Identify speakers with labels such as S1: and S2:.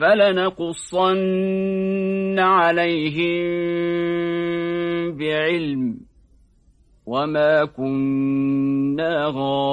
S1: فلنقصن عليهم بعلم وما كنا غائبين.